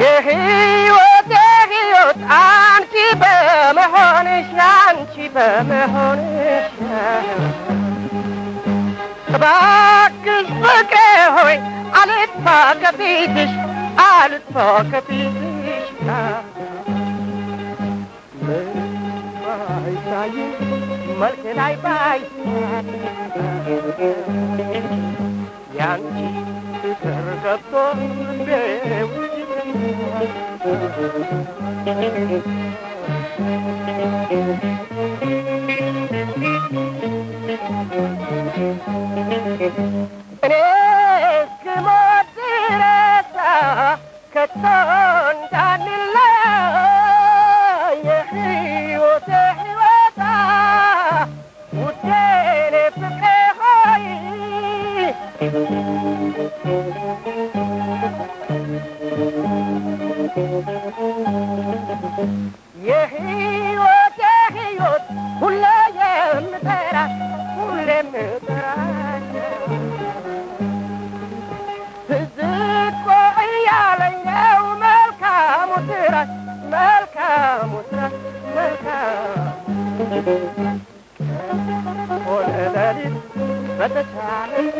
የህይወት የህይወት አንቺ በመሆንሽ አንቺ በመሆንሽ እባክሽ ፍቅሬ ሆይ አልጥፋ ከፊትሽ አልጥፋ ከፊትሽ ባይታይ መልክ ላይ ባይ ያንቺ ፍቅር ገብቶ እኔ የሕይወቴ ሕይወት ሁሌ የምጠራት ሁሌ የምጠራት ትዝ እኮ እያለኝ መልካሙ ስራሽ መልካሙ ስራሽ መልካም ሆነ ሌሊት በተቻለኝ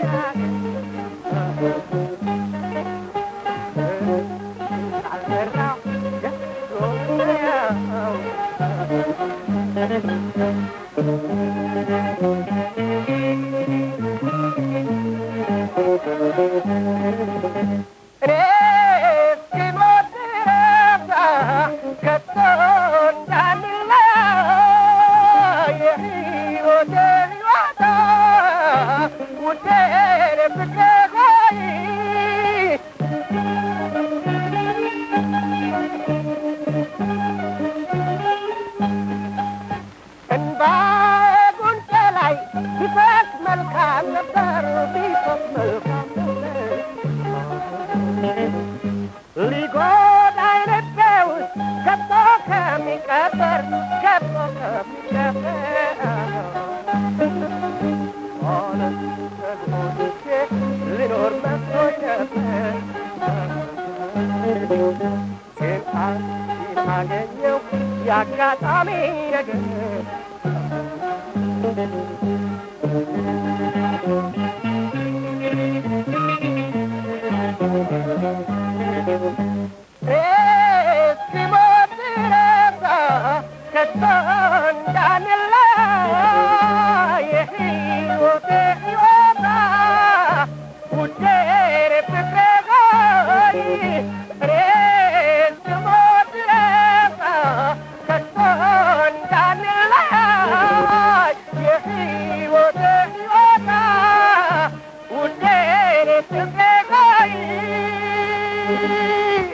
ውዴ ስልጣን ሲታገኘው የአጋጣሚ ነገር